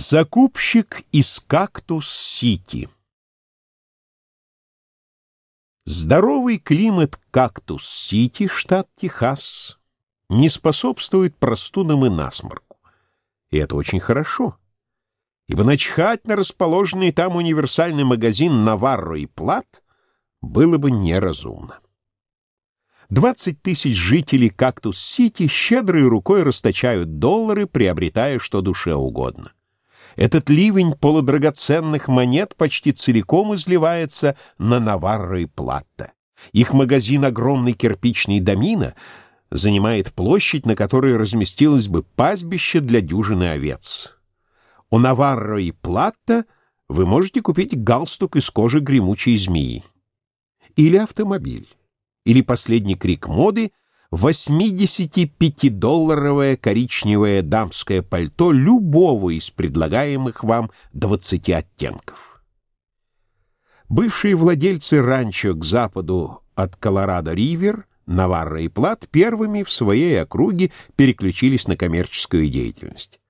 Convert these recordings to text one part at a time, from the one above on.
Закупщик из Кактус-Сити Здоровый климат Кактус-Сити, штат Техас, не способствует простудам и насморку. И это очень хорошо, ибо начхать на расположенный там универсальный магазин «Наварро и Плат» было бы неразумно. 20 тысяч жителей Кактус-Сити щедрой рукой расточают доллары, приобретая что душе угодно. Этот ливень полудрагоценных монет почти целиком изливается на Наварро и Платта. Их магазин огромный кирпичный домина занимает площадь, на которой разместилось бы пастбище для дюжины овец. У Наварро и Платта вы можете купить галстук из кожи гремучей змеи. Или автомобиль. Или последний крик моды — 85-долларовое коричневое дамское пальто любого из предлагаемых вам 20 оттенков. Бывшие владельцы ранчо к западу от Колорадо-Ривер, Наварро и Плат первыми в своей округе переключились на коммерческую деятельность.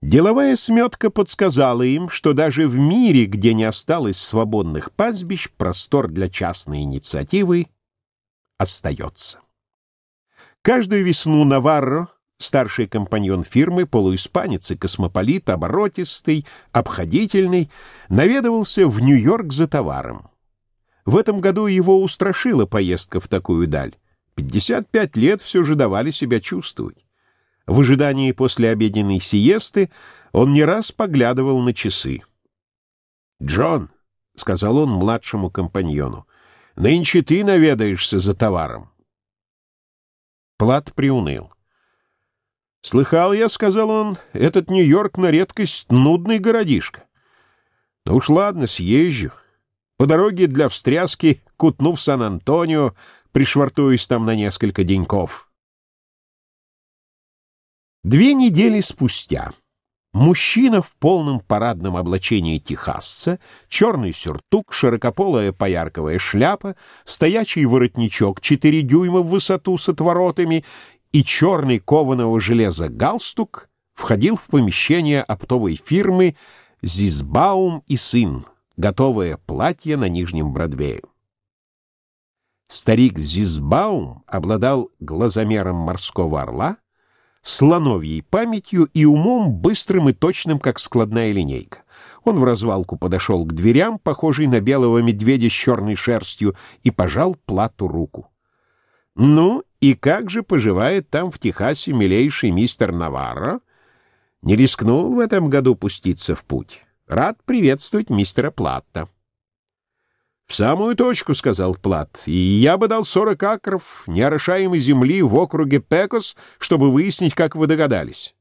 Деловая сметка подсказала им, что даже в мире, где не осталось свободных пастбищ, простор для частной инициативы остается. Каждую весну Наварро, старший компаньон фирмы, полуиспанец и космополит, оборотистый, обходительный, наведывался в Нью-Йорк за товаром. В этом году его устрашила поездка в такую даль. 55 лет все же давали себя чувствовать. В ожидании после обеденной сиесты он не раз поглядывал на часы. «Джон», — сказал он младшему компаньону, Нынче ты наведаешься за товаром. Плат приуныл. «Слыхал я, — сказал он, — этот Нью-Йорк на редкость нудный городишко. Ну уж ладно, съезжу. По дороге для встряски кутну в Сан-Антонио, пришвартуюсь там на несколько деньков». Две недели спустя Мужчина в полном парадном облачении техасца, черный сюртук, широкополая поярковая шляпа, стоячий воротничок 4 дюйма в высоту с отворотами и черный кованого железа галстук входил в помещение оптовой фирмы «Зизбаум и сын», готовое платье на Нижнем Бродвее. Старик Зизбаум обладал глазомером морского орла, слоновьей памятью и умом быстрым и точным, как складная линейка. Он в развалку подошел к дверям, похожий на белого медведя с черной шерстью, и пожал Плату руку. «Ну, и как же поживает там в Техасе милейший мистер Наварро? Не рискнул в этом году пуститься в путь. Рад приветствовать мистера Платта». «В самую точку», — сказал Плат, — «и я бы дал сорок акров неорошаемой земли в округе Пекос, чтобы выяснить, как вы догадались».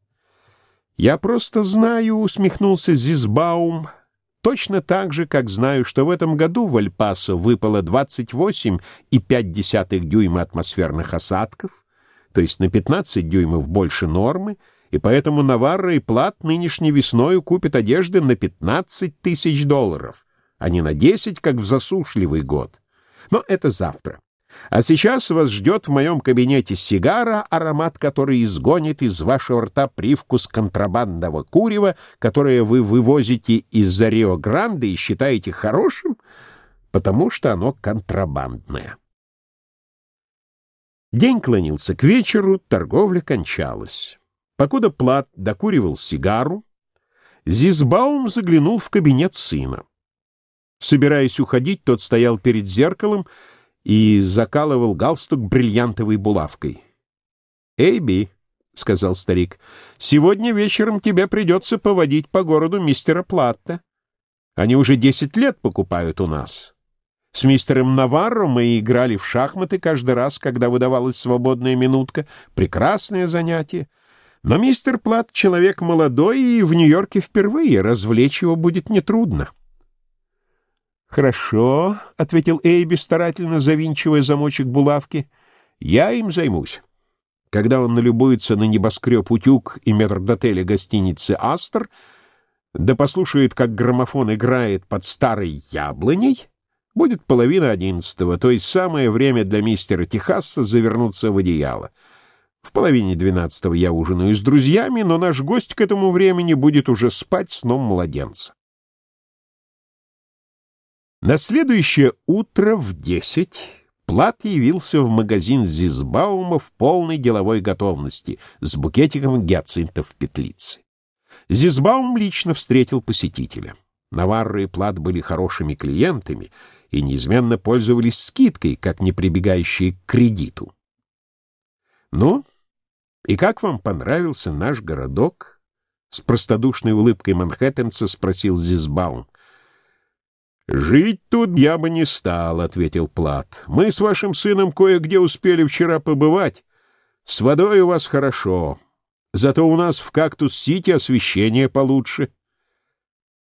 «Я просто знаю», — усмехнулся Зизбаум, — «точно так же, как знаю, что в этом году в Альпасо выпало 28,5 дюйма атмосферных осадков, то есть на 15 дюймов больше нормы, и поэтому Наварро и Плат нынешней весной купят одежды на 15 тысяч долларов» а не на десять, как в засушливый год. Но это завтра. А сейчас вас ждет в моем кабинете сигара, аромат который изгонит из вашего рта привкус контрабандного курева, которое вы вывозите из-за Рио-Гранде и считаете хорошим, потому что оно контрабандное. День клонился к вечеру, торговля кончалась. Покуда Плат докуривал сигару, Зизбаум заглянул в кабинет сына. Собираясь уходить, тот стоял перед зеркалом и закалывал галстук бриллиантовой булавкой. «Эйби», — сказал старик, — «сегодня вечером тебе придется поводить по городу мистера Платта. Они уже десять лет покупают у нас. С мистером Наварро мы играли в шахматы каждый раз, когда выдавалась свободная минутка. Прекрасное занятие. Но мистер Плат — человек молодой и в Нью-Йорке впервые, развлечь его будет нетрудно». «Хорошо», — ответил Эйби, старательно завинчивая замочек булавки. «Я им займусь». Когда он налюбуется на небоскреб «Утюг» и метрдотеля гостиницы «Астер», да послушает, как граммофон играет под старой яблоней, будет половина одиннадцатого, то есть самое время для мистера Техаса завернуться в одеяло. В половине двенадцатого я ужинаю с друзьями, но наш гость к этому времени будет уже спать сном младенца. На следующее утро в десять Плат явился в магазин Зизбаума в полной деловой готовности с букетиком гиацинтов в петлице. Зизбаум лично встретил посетителя. Наварро и Плат были хорошими клиентами и неизменно пользовались скидкой, как не прибегающие к кредиту. «Ну, и как вам понравился наш городок?» С простодушной улыбкой манхэттенца спросил Зизбаум. «Жить тут я бы не стал», — ответил Плат. «Мы с вашим сыном кое-где успели вчера побывать. С водой у вас хорошо. Зато у нас в Кактус-Сити освещение получше».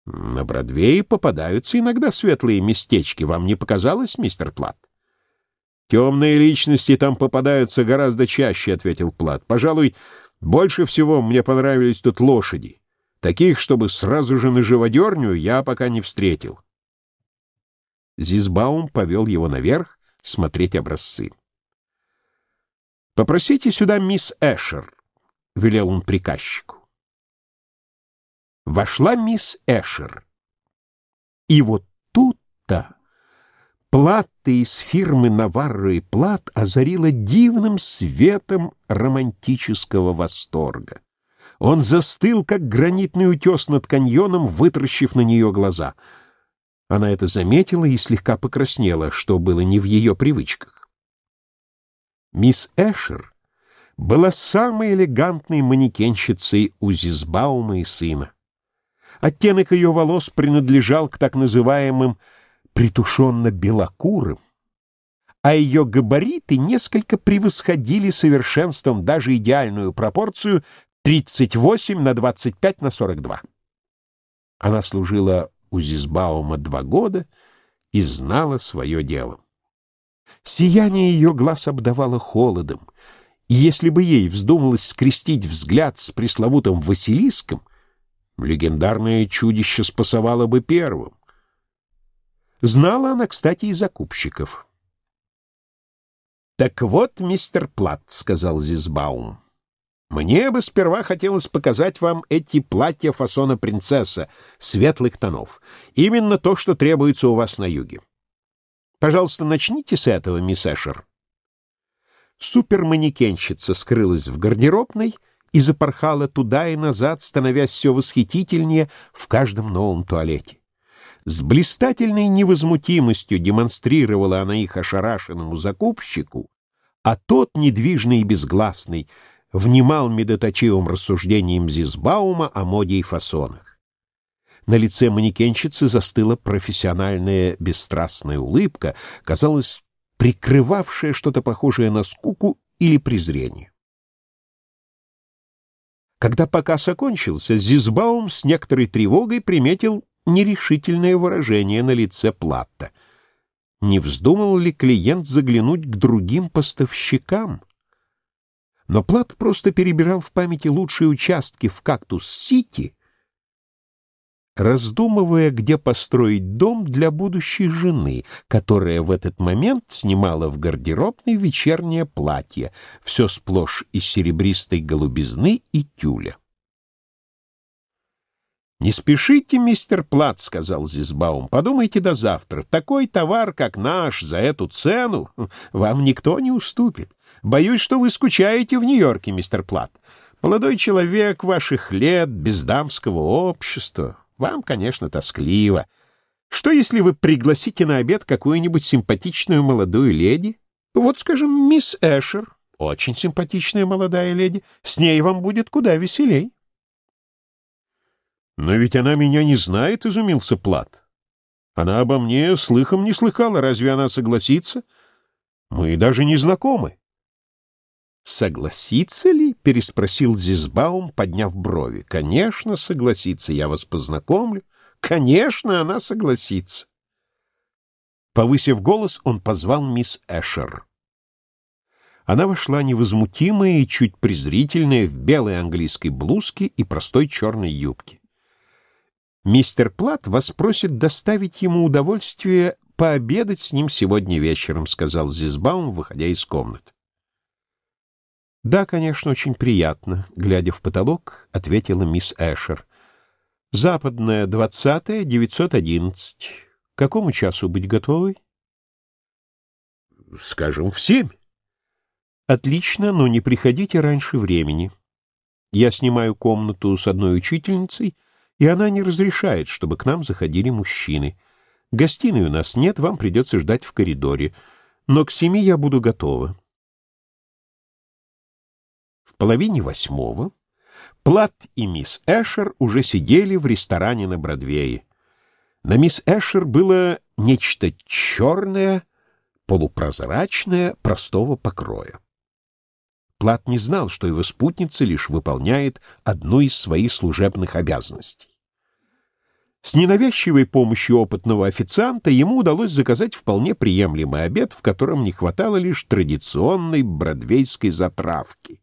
«На Бродвее попадаются иногда светлые местечки. Вам не показалось, мистер Плат?» «Темные личности там попадаются гораздо чаще», — ответил Плат. «Пожалуй, больше всего мне понравились тут лошади. Таких, чтобы сразу же на живодерню, я пока не встретил». Зизбаум повел его наверх смотреть образцы. «Попросите сюда мисс Эшер», — велел он приказчику. Вошла мисс Эшер. И вот тут-то платы из фирмы Наварро и Плат озарила дивным светом романтического восторга. Он застыл, как гранитный утес над каньоном, вытаращив на нее глаза. Она это заметила и слегка покраснела, что было не в ее привычках. Мисс Эшер была самой элегантной манекенщицей у Зизбаума и сына. Оттенок ее волос принадлежал к так называемым притушенно-белокурым, а ее габариты несколько превосходили совершенством даже идеальную пропорцию 38 на 25 на 42. Она служила у Зизбаума два года и знала свое дело. Сияние ее глаз обдавало холодом, и если бы ей вздумалось скрестить взгляд с пресловутым Василиском, легендарное чудище спасовало бы первым. Знала она, кстати, и закупщиков. «Так вот, мистер Плат», — сказал Зизбаум, — «мне бы сперва хотелось показать вам эти платья фасона принцесса, светлых тонов. Именно то, что требуется у вас на юге. Пожалуйста, начните с этого, мисс Эшер». Суперманекенщица скрылась в гардеробной и запорхала туда и назад, становясь все восхитительнее в каждом новом туалете. С блистательной невозмутимостью демонстрировала она их ошарашенному закупщику, а тот, недвижный и безгласный, внимал медоточивым рассуждением Зизбаума о моде и фасонах. На лице манекенщицы застыла профессиональная бесстрастная улыбка, казалось, прикрывавшая что-то похожее на скуку или презрение. Когда показ окончился, Зизбаум с некоторой тревогой приметил нерешительное выражение на лице Платта. Не вздумал ли клиент заглянуть к другим поставщикам? Но Плат просто перебирал в памяти лучшие участки в Кактус-Сити раздумывая, где построить дом для будущей жены, которая в этот момент снимала в гардеробной вечернее платье, все сплошь из серебристой голубизны и тюля. «Не спешите, мистер Плат», — сказал Зизбаум, — «подумайте до завтра. Такой товар, как наш, за эту цену вам никто не уступит. Боюсь, что вы скучаете в Нью-Йорке, мистер Плат. Молодой человек ваших лет, без дамского общества. Вам, конечно, тоскливо. Что, если вы пригласите на обед какую-нибудь симпатичную молодую леди? Вот, скажем, мисс Эшер. Очень симпатичная молодая леди. С ней вам будет куда веселей. «Но ведь она меня не знает», — изумился Плат. «Она обо мне слыхом не слыхала. Разве она согласится? Мы даже не знакомы». «Согласится ли?» — переспросил Зизбаум, подняв брови. «Конечно, согласится. Я вас познакомлю. Конечно, она согласится». Повысив голос, он позвал мисс Эшер. Она вошла невозмутимая и чуть презрительная в белой английской блузке и простой черной юбке. Мистер Плат вас просит доставить ему удовольствие пообедать с ним сегодня вечером, сказал Зизбаум, выходя из комнаты. «Да, конечно, очень приятно», — глядя в потолок, ответила мисс Эшер. «Западная, двадцатая, девятьсот одиннадцать. К какому часу быть готовой?» «Скажем, в семь». «Отлично, но не приходите раньше времени. Я снимаю комнату с одной учительницей, и она не разрешает, чтобы к нам заходили мужчины. Гостиной у нас нет, вам придется ждать в коридоре, но к семи я буду готова». В половине восьмого Плат и мисс Эшер уже сидели в ресторане на Бродвее. На мисс Эшер было нечто черное, полупрозрачное, простого покроя. Плат не знал, что его спутница лишь выполняет одну из своих служебных обязанностей. С ненавязчивой помощью опытного официанта ему удалось заказать вполне приемлемый обед, в котором не хватало лишь традиционной бродвейской затравки.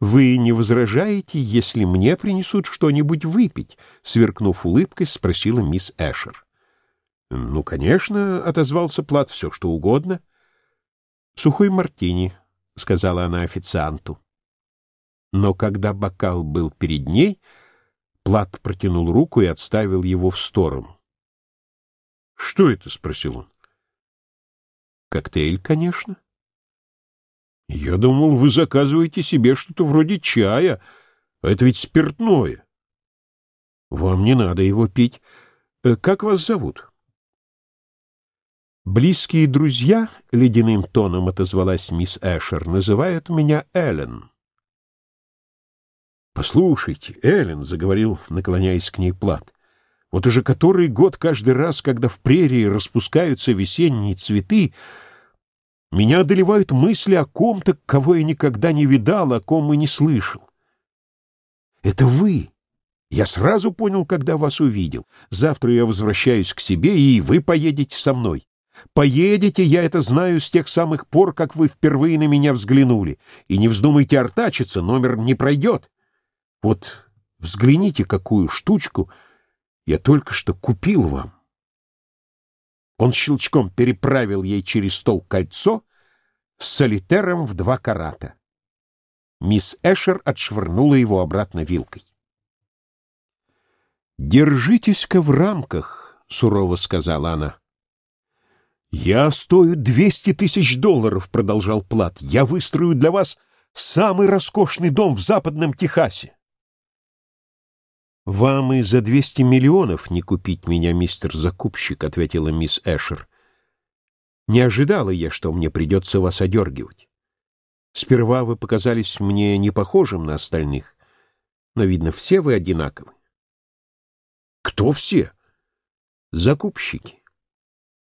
«Вы не возражаете, если мне принесут что-нибудь выпить?» — сверкнув улыбкой, спросила мисс Эшер. «Ну, конечно», — отозвался Плат, — «все что угодно». «Сухой мартини», — сказала она официанту. Но когда бокал был перед ней, Плат протянул руку и отставил его в сторону. «Что это?» — спросил он. «Коктейль, конечно». Я думал, вы заказываете себе что-то вроде чая. Это ведь спиртное. Вам не надо его пить. Э, как вас зовут? Близкие друзья, — ледяным тоном отозвалась мисс Эшер, — называют меня Эллен. «Послушайте, Эллен», — заговорил, наклоняясь к ней Плат, — «вот уже который год каждый раз, когда в прерии распускаются весенние цветы, меня одолевают мысли о ком-то, кого я никогда не видал, о ком и не слышал. Это вы. Я сразу понял, когда вас увидел. Завтра я возвращаюсь к себе, и вы поедете со мной. Поедете, я это знаю с тех самых пор, как вы впервые на меня взглянули. И не вздумайте артачиться, номер не пройдет. Вот взгляните, какую штучку я только что купил вам. Он щелчком переправил ей через стол кольцо с солитером в два карата. Мисс Эшер отшвырнула его обратно вилкой. «Держитесь-ка в рамках», — сурово сказала она. «Я стою двести тысяч долларов», — продолжал Плат. «Я выстрою для вас самый роскошный дом в западном Техасе». «Вам и за двести миллионов не купить меня, мистер закупщик», — ответила мисс Эшер. «Не ожидала я, что мне придется вас одергивать. Сперва вы показались мне не похожим на остальных, но, видно, все вы одинаковы». «Кто все?» «Закупщики.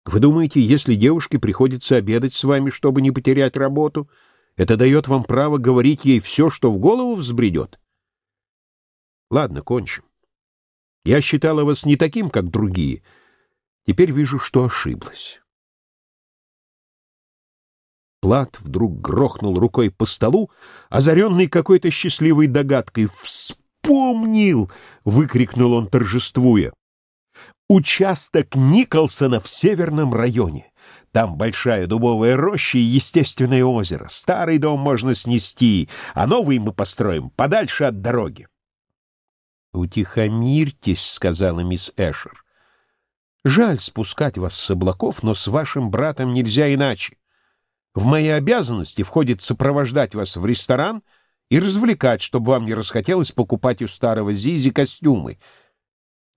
Вы думаете, если девушке приходится обедать с вами, чтобы не потерять работу, это дает вам право говорить ей все, что в голову взбредет?» «Ладно, кончим. Я считала вас не таким, как другие. Теперь вижу, что ошиблась. Плат вдруг грохнул рукой по столу, озаренный какой-то счастливой догадкой. «Вспомнил!» — выкрикнул он, торжествуя. «Участок Николсона в северном районе. Там большая дубовая роща и естественное озеро. Старый дом можно снести, а новый мы построим подальше от дороги. «Утихомирьтесь», — сказала мисс Эшер. «Жаль спускать вас с облаков, но с вашим братом нельзя иначе. В мои обязанности входит сопровождать вас в ресторан и развлекать, чтобы вам не расхотелось покупать у старого Зизи костюмы.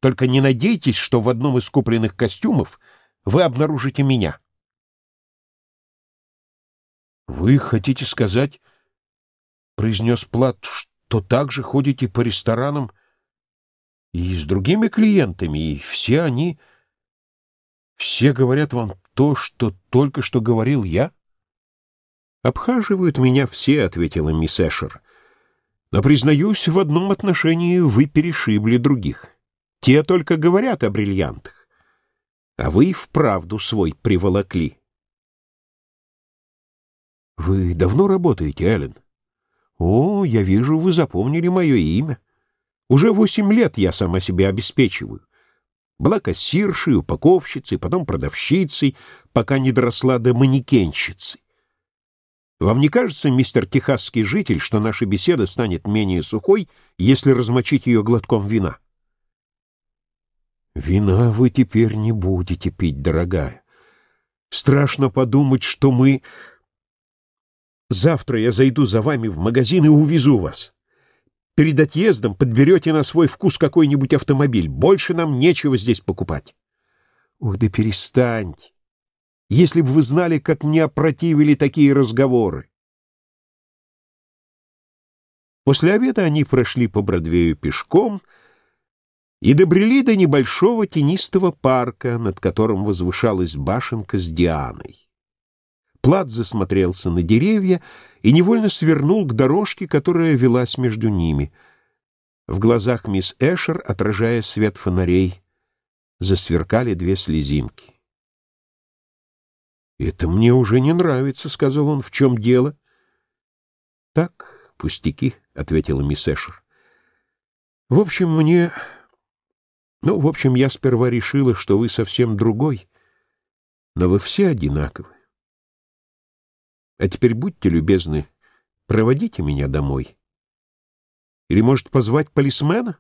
Только не надейтесь, что в одном из купленных костюмов вы обнаружите меня». «Вы хотите сказать, — произнес Плат, — что также ходите по ресторанам, — и с другими клиентами, и все они... Все говорят вам то, что только что говорил я? «Обхаживают меня все», — ответила мисс Эшер. «Но, признаюсь, в одном отношении вы перешибли других. Те только говорят о бриллиантах, а вы вправду свой приволокли». «Вы давно работаете, Эллен?» «О, я вижу, вы запомнили мое имя». Уже восемь лет я сама себя обеспечиваю. Была кассиршей, упаковщицей, потом продавщицей, пока не доросла до манекенщицы. Вам не кажется, мистер техасский житель, что наша беседа станет менее сухой, если размочить ее глотком вина? Вина вы теперь не будете пить, дорогая. Страшно подумать, что мы... Завтра я зайду за вами в магазин и увезу вас. Перед отъездом подберете на свой вкус какой-нибудь автомобиль. Больше нам нечего здесь покупать. Ох, да перестаньте. Если бы вы знали, как мне опротивили такие разговоры. После обеда они прошли по Бродвею пешком и добрели до небольшого тенистого парка, над которым возвышалась башенка с Дианой. Плат засмотрелся на деревья и невольно свернул к дорожке, которая велась между ними. В глазах мисс Эшер, отражая свет фонарей, засверкали две слезинки. «Это мне уже не нравится», — сказал он. «В чем дело?» «Так, пустяки», — ответила мисс Эшер. «В общем, мне... Ну, в общем, я сперва решила, что вы совсем другой, но вы все одинаковы. А теперь будьте любезны, проводите меня домой. Или, может, позвать полисмена?»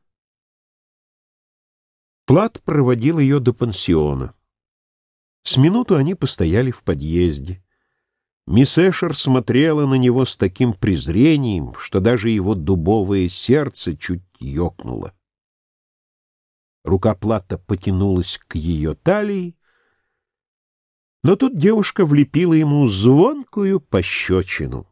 Плат проводил ее до пансиона. С минуту они постояли в подъезде. Мисс Эшер смотрела на него с таким презрением, что даже его дубовое сердце чуть ёкнуло. Рука Плата потянулась к ее талии, но тут девушка влепила ему звонкую пощечину.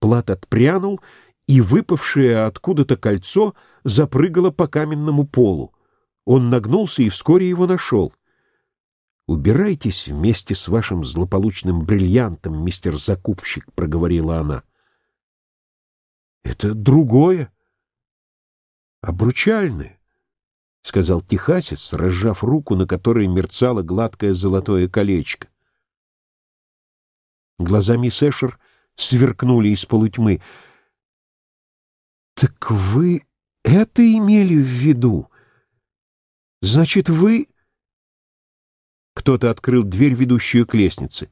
Плат отпрянул, и выпавшее откуда-то кольцо запрыгало по каменному полу. Он нагнулся и вскоре его нашел. «Убирайтесь вместе с вашим злополучным бриллиантом, мистер закупщик», — проговорила она. «Это другое, обручальное. — сказал техасец, разжав руку, на которой мерцало гладкое золотое колечко. Глаза мисс Эшер сверкнули из полутьмы. «Так вы это имели в виду? Значит, вы...» Кто-то открыл дверь, ведущую к лестнице.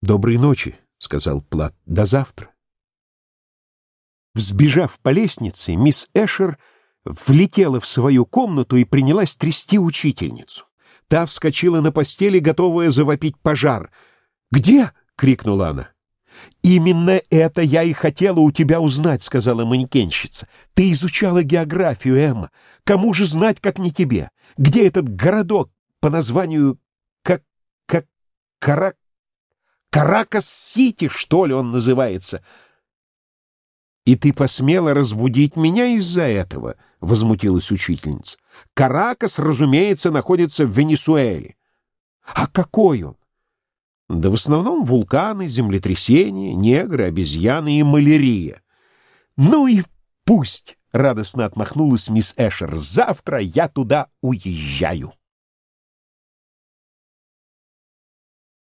«Доброй ночи», — сказал Плат. «До завтра». Взбежав по лестнице, мисс Эшер влетела в свою комнату и принялась трясти учительницу. Та вскочила на постели, готовая завопить пожар. «Где?» — крикнула она. «Именно это я и хотела у тебя узнать», — сказала манекенщица. «Ты изучала географию, Эмма. Кому же знать, как не тебе? Где этот городок по названию как... как... Карак... Каракас-Сити, что ли он называется?» «И ты посмела разбудить меня из-за этого?» — возмутилась учительница. «Каракас, разумеется, находится в Венесуэле». «А какой он?» «Да в основном вулканы, землетрясения, негры, обезьяны и малярия». «Ну и пусть!» — радостно отмахнулась мисс Эшер. «Завтра я туда уезжаю».